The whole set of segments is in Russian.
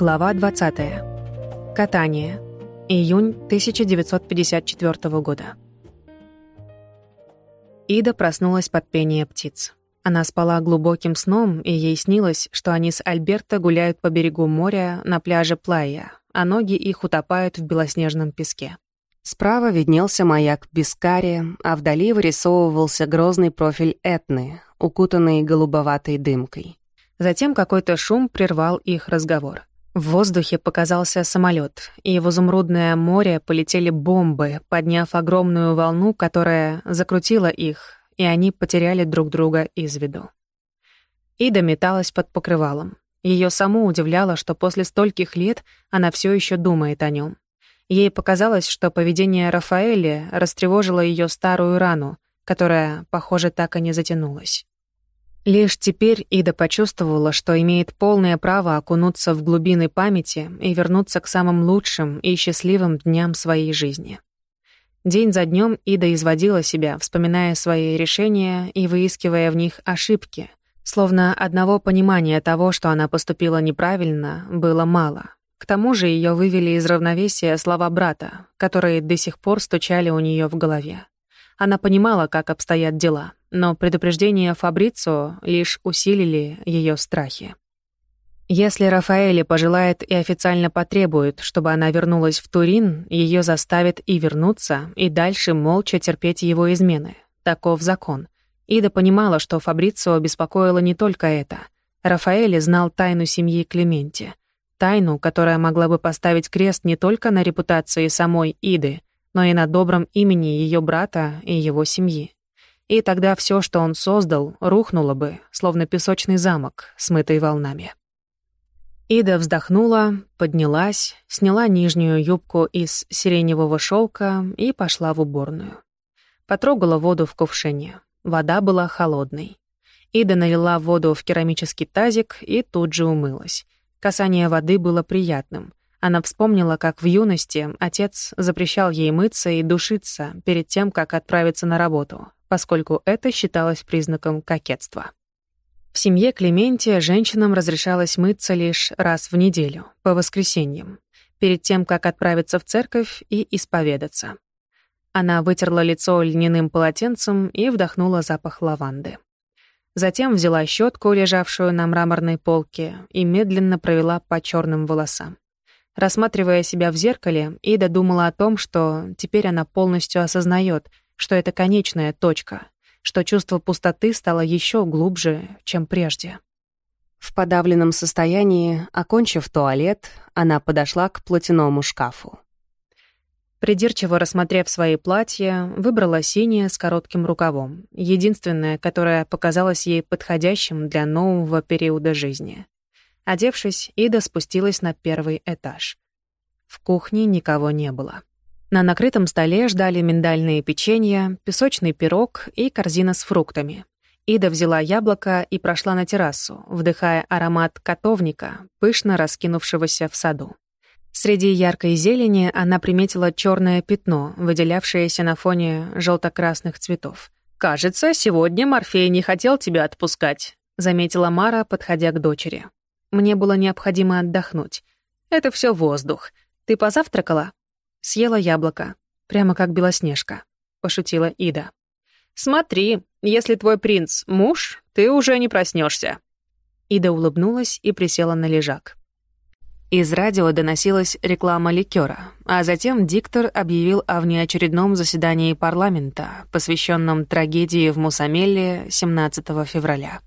Глава 20. Катание. Июнь 1954 года. Ида проснулась под пение птиц. Она спала глубоким сном, и ей снилось, что они с Альберто гуляют по берегу моря на пляже Плая, а ноги их утопают в белоснежном песке. Справа виднелся маяк Бискари, а вдали вырисовывался грозный профиль Этны, укутанный голубоватой дымкой. Затем какой-то шум прервал их разговор. В воздухе показался самолет, и в изумрудное море полетели бомбы, подняв огромную волну, которая закрутила их, и они потеряли друг друга из виду. Ида металась под покрывалом. Ее саму удивляло, что после стольких лет она все еще думает о нем. Ей показалось, что поведение Рафаэля растревожило ее старую рану, которая, похоже, так и не затянулась. Лишь теперь Ида почувствовала, что имеет полное право окунуться в глубины памяти и вернуться к самым лучшим и счастливым дням своей жизни. День за днем Ида изводила себя, вспоминая свои решения и выискивая в них ошибки, словно одного понимания того, что она поступила неправильно, было мало. К тому же ее вывели из равновесия слова брата, которые до сих пор стучали у нее в голове. Она понимала, как обстоят дела — но предупреждения Фабрицио лишь усилили ее страхи. Если Рафаэле пожелает и официально потребует, чтобы она вернулась в Турин, ее заставят и вернуться, и дальше молча терпеть его измены. Таков закон. Ида понимала, что Фабрицио беспокоило не только это. Рафаэле знал тайну семьи Клементи. Тайну, которая могла бы поставить крест не только на репутации самой Иды, но и на добром имени ее брата и его семьи. И тогда все, что он создал, рухнуло бы, словно песочный замок, смытый волнами. Ида вздохнула, поднялась, сняла нижнюю юбку из сиреневого шелка и пошла в уборную. Потрогала воду в кувшине. Вода была холодной. Ида налила воду в керамический тазик и тут же умылась. Касание воды было приятным. Она вспомнила, как в юности отец запрещал ей мыться и душиться перед тем, как отправиться на работу, поскольку это считалось признаком кокетства. В семье Клементия женщинам разрешалось мыться лишь раз в неделю, по воскресеньям, перед тем, как отправиться в церковь и исповедаться. Она вытерла лицо льняным полотенцем и вдохнула запах лаванды. Затем взяла щетку, лежавшую на мраморной полке, и медленно провела по черным волосам. Рассматривая себя в зеркале, Ида думала о том, что теперь она полностью осознает, что это конечная точка, что чувство пустоты стало еще глубже, чем прежде. В подавленном состоянии, окончив туалет, она подошла к платяному шкафу. Придирчиво рассмотрев свои платья, выбрала синее с коротким рукавом, единственное, которое показалось ей подходящим для нового периода жизни. Одевшись, Ида спустилась на первый этаж. В кухне никого не было. На накрытом столе ждали миндальные печенья, песочный пирог и корзина с фруктами. Ида взяла яблоко и прошла на террасу, вдыхая аромат котовника, пышно раскинувшегося в саду. Среди яркой зелени она приметила черное пятно, выделявшееся на фоне желто-красных цветов. «Кажется, сегодня Морфей не хотел тебя отпускать», — заметила Мара, подходя к дочери. «Мне было необходимо отдохнуть. Это все воздух. Ты позавтракала?» Съела яблоко, прямо как Белоснежка, пошутила Ида. Смотри, если твой принц муж, ты уже не проснешься. Ида улыбнулась и присела на лежак. Из радио доносилась реклама ликера, а затем диктор объявил о внеочередном заседании парламента, посвященном трагедии в Мусамелле 17 февраля.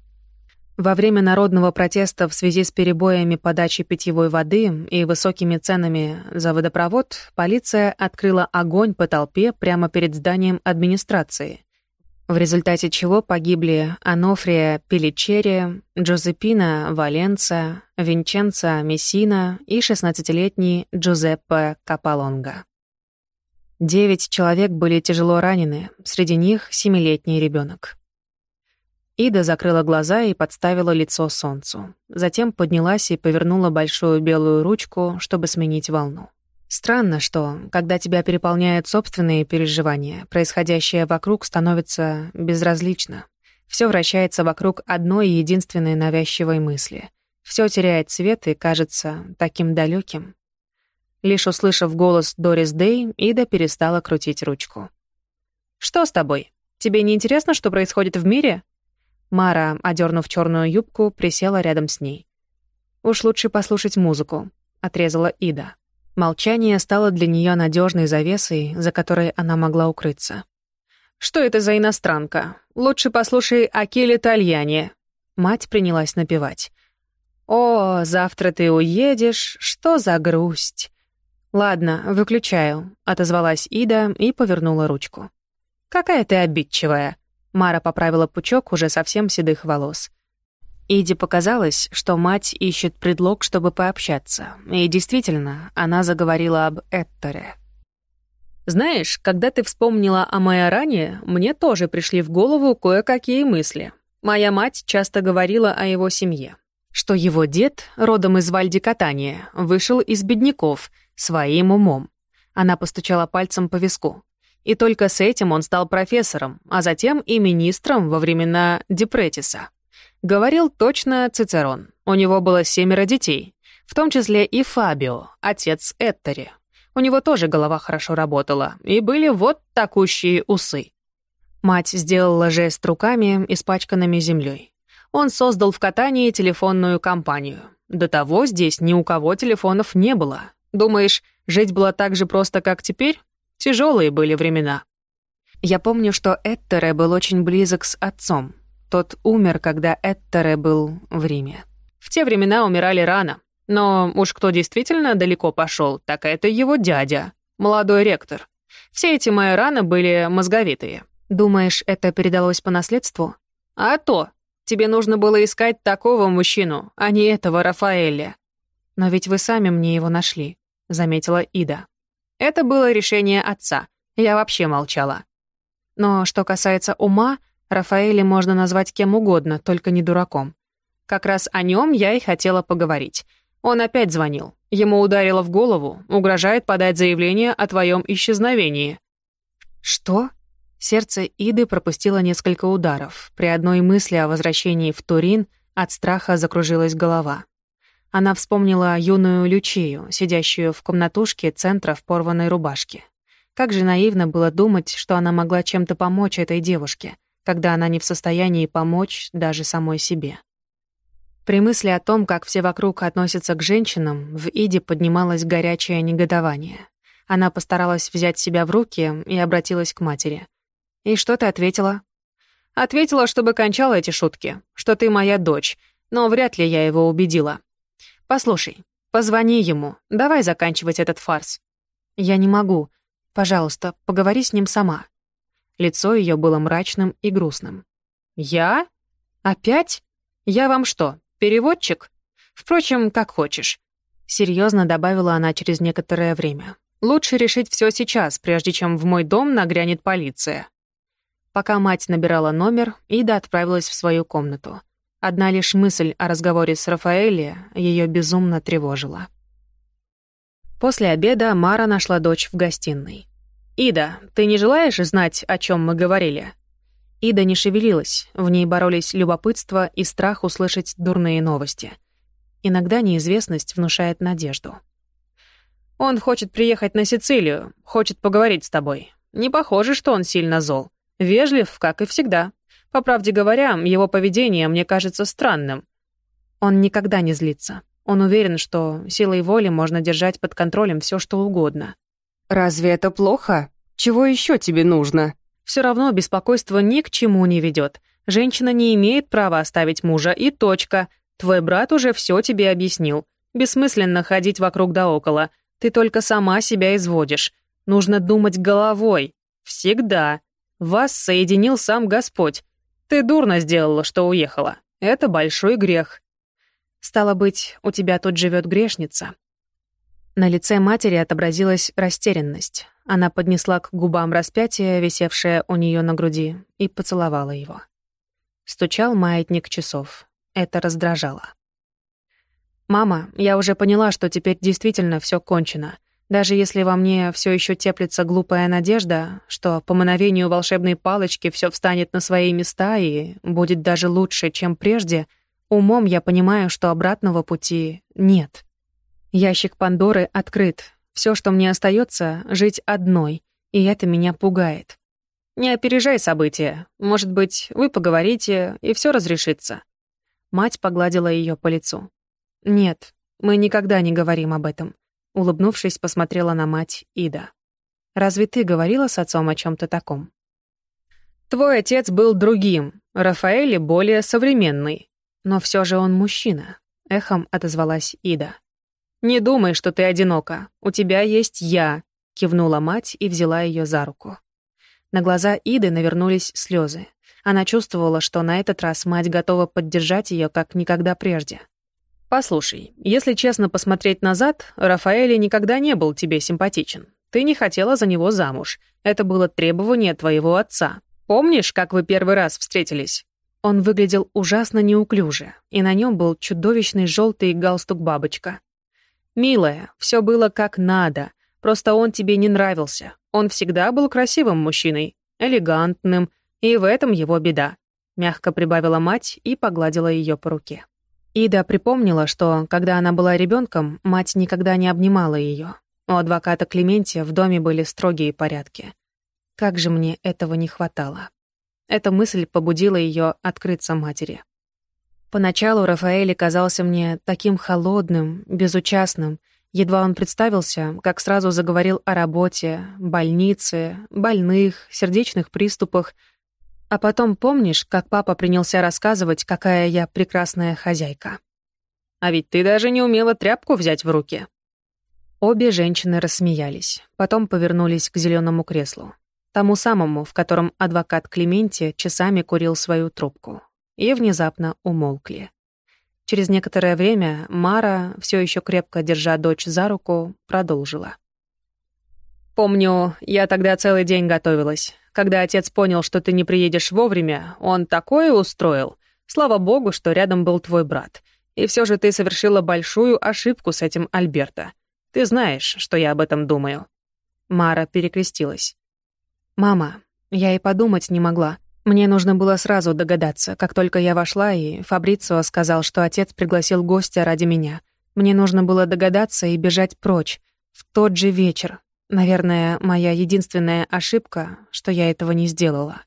Во время народного протеста в связи с перебоями подачи питьевой воды и высокими ценами за водопровод полиция открыла огонь по толпе прямо перед зданием администрации, в результате чего погибли Анофрия Пеличери, Джозепина Валенца, Винченца Мессина и 16-летний Джузеппе Капалонга. Девять человек были тяжело ранены, среди них семилетний ребенок. Ида закрыла глаза и подставила лицо солнцу. Затем поднялась и повернула большую белую ручку, чтобы сменить волну. Странно, что, когда тебя переполняют собственные переживания, происходящее вокруг становится безразлично. Все вращается вокруг одной единственной навязчивой мысли. Все теряет цвет и кажется таким далеким. Лишь услышав голос Дорис Дэй, Ида перестала крутить ручку. «Что с тобой? Тебе не интересно, что происходит в мире?» Мара, одернув черную юбку, присела рядом с ней. «Уж лучше послушать музыку», — отрезала Ида. Молчание стало для нее надежной завесой, за которой она могла укрыться. «Что это за иностранка? Лучше послушай Акеле Тальяне». Мать принялась напевать. «О, завтра ты уедешь, что за грусть!» «Ладно, выключаю», — отозвалась Ида и повернула ручку. «Какая ты обидчивая!» Мара поправила пучок уже совсем седых волос. Иде показалось, что мать ищет предлог, чтобы пообщаться. И действительно, она заговорила об Эттере. «Знаешь, когда ты вспомнила о Майоране, мне тоже пришли в голову кое-какие мысли. Моя мать часто говорила о его семье. Что его дед, родом из Вальдикатания, вышел из бедняков, своим умом. Она постучала пальцем по виску. И только с этим он стал профессором, а затем и министром во времена Депретиса. Говорил точно Цицерон. У него было семеро детей, в том числе и Фабио, отец Эттери. У него тоже голова хорошо работала, и были вот такущие усы. Мать сделала жест руками, испачканными землей. Он создал в катании телефонную компанию. До того здесь ни у кого телефонов не было. Думаешь, жить было так же просто, как теперь? Тяжелые были времена. Я помню, что Эттере был очень близок с отцом. Тот умер, когда Эттере был в Риме. В те времена умирали рано. Но уж кто действительно далеко пошел, так это его дядя, молодой ректор. Все эти мои раны были мозговитые. Думаешь, это передалось по наследству? А то. Тебе нужно было искать такого мужчину, а не этого Рафаэля. Но ведь вы сами мне его нашли, заметила Ида. Это было решение отца. Я вообще молчала. Но что касается ума, Рафаэля можно назвать кем угодно, только не дураком. Как раз о нем я и хотела поговорить. Он опять звонил. Ему ударило в голову, угрожает подать заявление о твоем исчезновении. Что? Сердце Иды пропустило несколько ударов. При одной мысли о возвращении в Турин от страха закружилась голова. Она вспомнила юную Лючию, сидящую в комнатушке центра в порванной рубашке. Как же наивно было думать, что она могла чем-то помочь этой девушке, когда она не в состоянии помочь даже самой себе. При мысли о том, как все вокруг относятся к женщинам, в Иде поднималось горячее негодование. Она постаралась взять себя в руки и обратилась к матери. «И что ты ответила?» «Ответила, чтобы кончала эти шутки, что ты моя дочь, но вряд ли я его убедила. «Послушай, позвони ему. Давай заканчивать этот фарс». «Я не могу. Пожалуйста, поговори с ним сама». Лицо ее было мрачным и грустным. «Я? Опять? Я вам что, переводчик? Впрочем, как хочешь». Серьезно добавила она через некоторое время. «Лучше решить все сейчас, прежде чем в мой дом нагрянет полиция». Пока мать набирала номер, Ида отправилась в свою комнату. Одна лишь мысль о разговоре с Рафаэлли ее безумно тревожила. После обеда Мара нашла дочь в гостиной. «Ида, ты не желаешь знать, о чем мы говорили?» Ида не шевелилась, в ней боролись любопытство и страх услышать дурные новости. Иногда неизвестность внушает надежду. «Он хочет приехать на Сицилию, хочет поговорить с тобой. Не похоже, что он сильно зол. Вежлив, как и всегда. По правде говоря, его поведение мне кажется странным. Он никогда не злится. Он уверен, что силой воли можно держать под контролем все, что угодно. «Разве это плохо? Чего еще тебе нужно?» Все равно беспокойство ни к чему не ведет. Женщина не имеет права оставить мужа, и точка. Твой брат уже все тебе объяснил. Бессмысленно ходить вокруг да около. Ты только сама себя изводишь. Нужно думать головой. Всегда. Вас соединил сам Господь. Ты дурно сделала, что уехала. Это большой грех. Стало быть, у тебя тут живет грешница. На лице матери отобразилась растерянность. Она поднесла к губам распятие, висевшее у нее на груди, и поцеловала его. Стучал маятник часов. Это раздражало. «Мама, я уже поняла, что теперь действительно все кончено. Даже если во мне все еще теплится глупая надежда, что по мановению волшебной палочки все встанет на свои места и будет даже лучше, чем прежде, Умом я понимаю, что обратного пути нет. Ящик Пандоры открыт. Все, что мне остается, жить одной, и это меня пугает. Не опережай события. Может быть, вы поговорите, и все разрешится. Мать погладила ее по лицу. Нет, мы никогда не говорим об этом. Улыбнувшись, посмотрела на мать Ида. Разве ты говорила с отцом о чем то таком? Твой отец был другим, Рафаэль более современный. Но все же он мужчина, эхом отозвалась Ида. Не думай, что ты одинока. У тебя есть я, кивнула мать и взяла ее за руку. На глаза Иды навернулись слезы. Она чувствовала, что на этот раз мать готова поддержать ее как никогда прежде. «Послушай, если честно посмотреть назад, Рафаэль никогда не был тебе симпатичен. Ты не хотела за него замуж. Это было требование твоего отца. Помнишь, как вы первый раз встретились?» Он выглядел ужасно неуклюже, и на нем был чудовищный желтый галстук-бабочка. «Милая, все было как надо, просто он тебе не нравился. Он всегда был красивым мужчиной, элегантным, и в этом его беда», — мягко прибавила мать и погладила ее по руке. Ида припомнила, что, когда она была ребенком, мать никогда не обнимала ее. У адвоката Клементия в доме были строгие порядки. Как же мне этого не хватало. Эта мысль побудила ее открыться матери. Поначалу Рафаэль казался мне таким холодным, безучастным. Едва он представился, как сразу заговорил о работе, больнице, больных, сердечных приступах — а потом помнишь, как папа принялся рассказывать, какая я прекрасная хозяйка? А ведь ты даже не умела тряпку взять в руки. Обе женщины рассмеялись, потом повернулись к зеленому креслу. Тому самому, в котором адвокат Клементи часами курил свою трубку. И внезапно умолкли. Через некоторое время Мара, все еще крепко держа дочь за руку, продолжила. «Помню, я тогда целый день готовилась. Когда отец понял, что ты не приедешь вовремя, он такое устроил. Слава богу, что рядом был твой брат. И все же ты совершила большую ошибку с этим Альберто. Ты знаешь, что я об этом думаю». Мара перекрестилась. «Мама, я и подумать не могла. Мне нужно было сразу догадаться, как только я вошла, и Фабрицио сказал, что отец пригласил гостя ради меня. Мне нужно было догадаться и бежать прочь. В тот же вечер, Наверное, моя единственная ошибка, что я этого не сделала.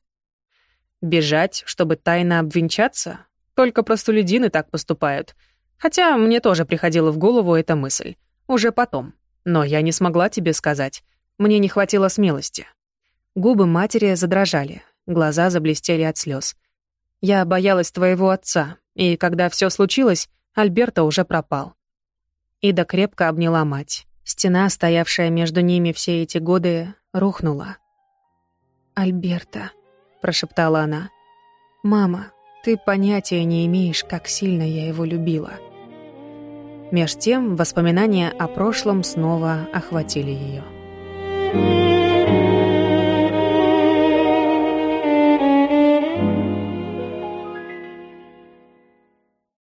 Бежать, чтобы тайно обвенчаться? Только простолюдины так поступают. Хотя мне тоже приходила в голову эта мысль. Уже потом. Но я не смогла тебе сказать. Мне не хватило смелости. Губы матери задрожали, глаза заблестели от слез. Я боялась твоего отца, и когда все случилось, Альберто уже пропал. Ида крепко обняла мать. Стена, стоявшая между ними все эти годы, рухнула. «Альберта», — прошептала она, — «мама, ты понятия не имеешь, как сильно я его любила». Меж тем воспоминания о прошлом снова охватили ее.